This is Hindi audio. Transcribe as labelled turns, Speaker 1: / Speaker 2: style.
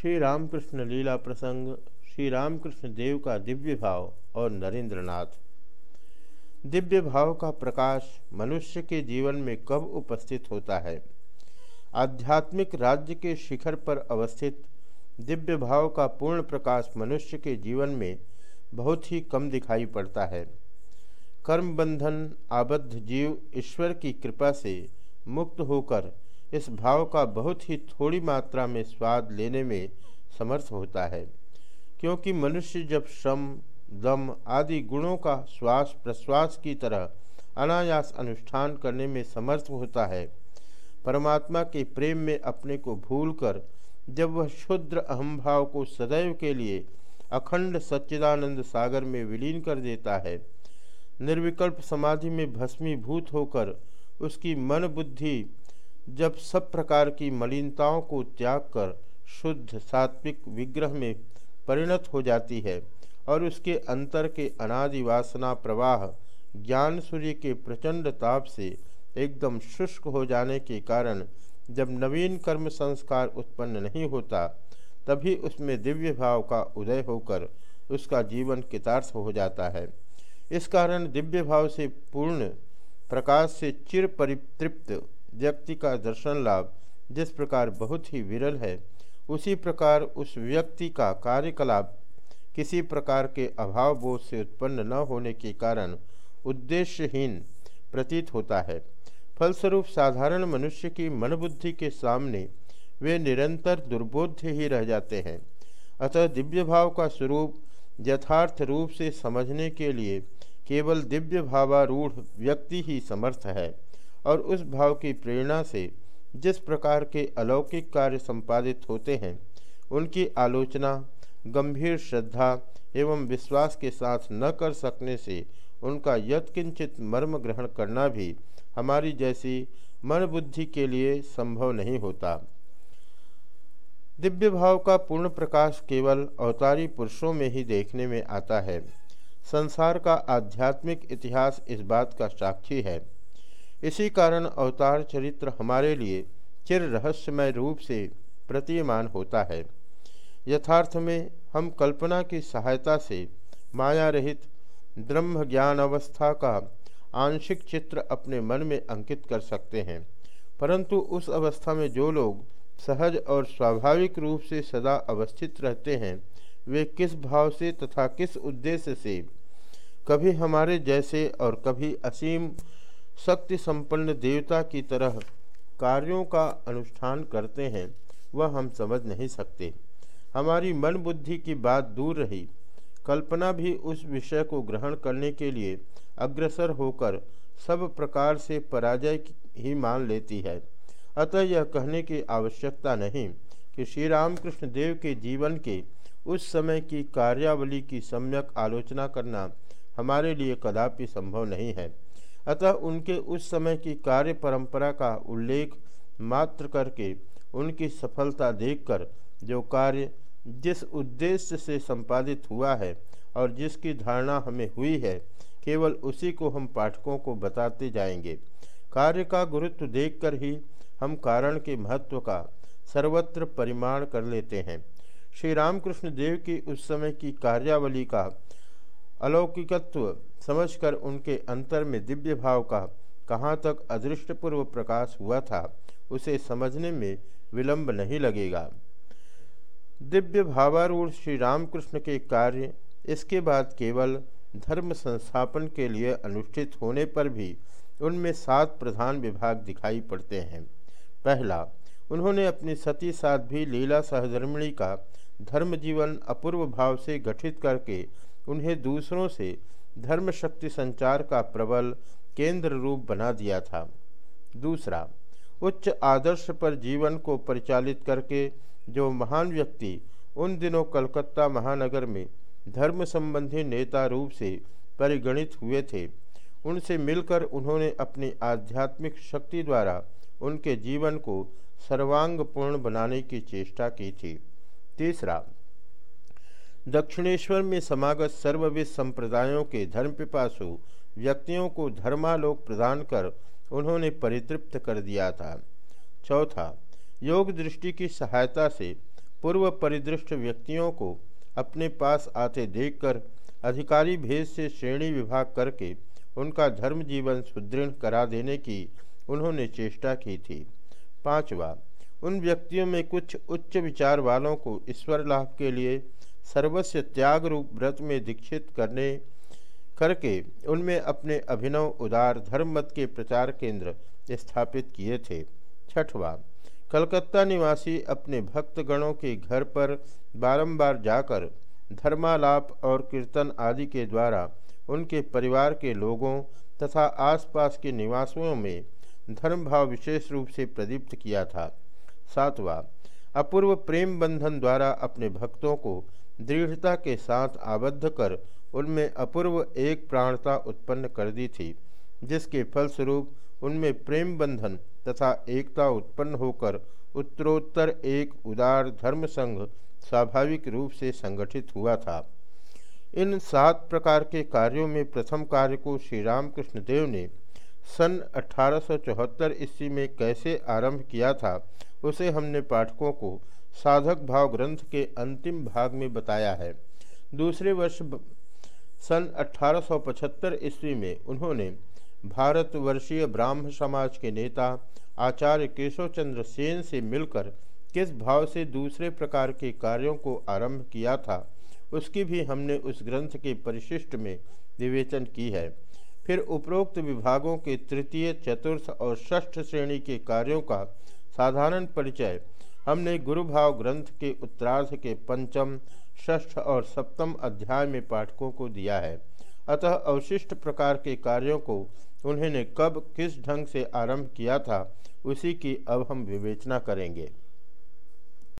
Speaker 1: श्री रामकृष्ण लीला प्रसंग श्री रामकृष्ण देव का दिव्य भाव और नरेंद्रनाथ। दिव्य भाव का प्रकाश मनुष्य के जीवन में कब उपस्थित होता है? आध्यात्मिक राज्य के शिखर पर अवस्थित दिव्य भाव का पूर्ण प्रकाश मनुष्य के जीवन में बहुत ही कम दिखाई पड़ता है। कर्म बंधन, आबद्ध जीव ईश्वर की कृपा से मुक्त होकर इस भाव का बहुत ही थोड़ी मात्रा में स्वाद लेने में समर्थ होता है, क्योंकि मनुष्य जब श्रम, दम आदि गुणों का श्वास प्रश्वास की तरह अनायास अनुष्ठान करने में समर्थ होता है, परमात्मा के प्रेम में अपने को भूलकर जब वह शुद्र अहमभाव को सदैव के लिए अखंड सच्चिदानंद सागर में विलीन कर देता है, निर्विकल्प समाधि में भस्मीभूत होकर उसकी मन बुद्धि जब सब प्रकार की मलिनताओं को त्याग कर शुद्ध सात्विक विग्रह में परिणत हो जाती है और उसके अंतर के अनादि वासना प्रवाह ज्ञान सूर्य के प्रचंड ताप से एकदम शुष्क हो जाने के कारण जब नवीन कर्म संस्कार उत्पन्न नहीं होता, तभी उसमें दिव्य भाव का उदय होकर उसका जीवन कितार्थ हो जाता है। इस कारण दिव्य भाव से पूर्ण प्रकाश से चिर परितृप्त व्यक्ति का दर्शन लाभ जिस प्रकार बहुत ही विरल है, उसी प्रकार उस व्यक्ति का कार्यकलाप किसी प्रकार के अभाव बोध से उत्पन्न न होने के कारण उद्देश्यहीन प्रतीत होता है। फलस्वरूप साधारण मनुष्य की मनबुद्धि के सामने वे निरंतर दुर्बोध्य ही रह जाते हैं। अतः दिव्य भाव का स्वरूप यथार्थ रूप से समझने के लिए केवल दिव्य भावारूढ़ व्यक्ति ही समर्थ है। और उस भाव की प्रेरणा से जिस प्रकार के अलौकिक कार्य संपादित होते हैं, उनकी आलोचना, गंभीर श्रद्धा एवं विश्वास के साथ न कर सकने से उनका यत्किंचित मर्म ग्रहण करना भी हमारी जैसी मन बुद्धि के लिए संभव नहीं होता। दिव्य भाव का पूर्ण प्रकाश केवल अवतारी पुरुषों में ही देखने में आता है। संसार का आध्यात्मिक इतिहास इस बात का साक्षी है इसी कारण अवतार चरित्र हमारे लिए चिर रहस्यमय रूप से प्रतीयमान होता है। यथार्थ में हम कल्पना की सहायता से माया रहित ब्रह्म ज्ञान अवस्था का आंशिक चित्र अपने मन में अंकित कर सकते हैं। परंतु उस अवस्था में जो लोग सहज और स्वाभाविक रूप से सदा अवस्थित रहते हैं, वे किस भाव से तथा किस उद्देश्य से? कभी हमारे जैसे और कभी असीम शक्ति संपन्न देवता की तरह कार्यों का अनुष्ठान करते हैं, वह हम समझ नहीं सकते। हमारी मन बुद्धि की बात दूर रही। कल्पना भी उस विषय को ग्रहण करने के लिए अग्रसर होकर सब प्रकार से पराजय ही मान लेती है। अतः यह कहने की आवश्यकता नहीं कि श्री रामकृष्ण देव के जीवन के उस समय की कार्यावली की सम्यक आलोचना करना हमारे लिए कदापि संभव नहीं है। अतः उनके उस समय की कार्य परंपरा का उल्लेख मात्र करके उनकी सफलता देखकर जो कार्य जिस उद्देश्य से संपादित हुआ है और जिसकी धारणा हमें हुई है, केवल उसी को हम पाठकों को बताते जाएँगे। कार्य का गुरुत्व देखकर ही हम कारण के महत्व का सर्वत्र परिमाण कर लेते हैं। श्री रामकृष्ण देव की उस समय की कार्यावली का अलौकिकत्व समझकर उनके अंतर में दिव्य भाव का कहाँ तक अदृष्टपूर्व प्रकाश हुआ था, उसे समझने में विलंब नहीं लगेगा। दिव्य भावारूढ़ श्री रामकृष्ण के कार्य, इसके बाद केवल धर्म संस्थापन के लिए अनुष्ठित होने पर भी उनमें सात प्रधान विभाग दिखाई पड़ते हैं। पहला, उन्होंने अपनी सती साध्वी लीला सहधर्मिणी का धर्म जीवन अपूर्व भाव से गठित करके उन्हें दूसरों से धर्म शक्ति संचार का प्रबल केंद्र रूप बना दिया था। दूसरा, उच्च आदर्श पर जीवन को परिचालित करके जो महान व्यक्ति उन दिनों कलकत्ता महानगर में धर्म संबंधी नेता रूप से परिगणित हुए थे, उनसे मिलकर उन्होंने अपनी आध्यात्मिक शक्ति द्वारा उनके जीवन को सर्वांगपूर्ण बनाने की चेष्टा की थी। तीसरा दक्षिणेश्वर में समागत सर्वविध संप्रदायों के धर्म पिपासु व्यक्तियों को धर्मालोक प्रदान कर उन्होंने परितृप्त कर दिया था। चौथा, योग दृष्टि की सहायता से पूर्व परिदृष्ट व्यक्तियों को अपने पास आते देखकर अधिकारी भेद से श्रेणी विभाग करके उनका धर्म जीवन सुदृढ़ करा देने की उन्होंने चेष्टा की थी। पांचवा, उन व्यक्तियों में कुछ उच्च विचार वालों को ईश्वर लाभ के लिए सर्वस्व त्याग रूप व्रत में दीक्षित करने करके उनमें अपने अभिनव उदार धर्म मत के प्रचार केंद्र स्थापित किए थे। छठवा, कलकत्ता निवासी अपने भक्तगणों के घर पर बारंबार जाकर धर्मालाप और कीर्तन आदि के द्वारा उनके परिवार के लोगों तथा आसपास के निवासियों में धर्म भाव विशेष रूप से प्रदीप्त किया था। सातवा, अपूर्व प्रेम बंधन द्वारा अपने भक्तों को दृढ़ता के साथ आबद्ध कर उनमें अपूर्व एक प्राणता उत्पन्न कर दी थी, जिसके फलस्वरूप उनमें प्रेम बंधन तथा एकता उत्पन्न होकर उत्तरोत्तर एक उदार धर्म संघ स्वाभाविक रूप से संगठित हुआ था। इन सात प्रकार के कार्यों में प्रथम कार्य को श्री रामकृष्ण देव ने सन अठारह सौ चौहत्तर ईस्वी में कैसे आरंभ किया था, उसे हमने पाठकों को साधक भाव ग्रंथ के अंतिम भाग में बताया है। दूसरे वर्ष सन 1875 ईस्वी में उन्होंने भारतवर्षीय ब्राह्म समाज के नेता आचार्य केशव चंद्र सेन से मिलकर किस भाव से दूसरे प्रकार के कार्यों को आरंभ किया था, उसकी भी हमने उस ग्रंथ के परिशिष्ट में विवेचन की है। फिर उपरोक्त विभागों के तृतीय, चतुर्थ और षष्ठ श्रेणी के कार्यों का साधारण परिचय हमने गुरुभाव ग्रंथ के उत्तरार्थ के पंचम, षष्ठ और सप्तम अध्याय में पाठकों को दिया है। अतः अवशिष्ट प्रकार के कार्यों को उन्होंने कब किस ढंग से आरंभ किया था, उसी की अब हम विवेचना करेंगे।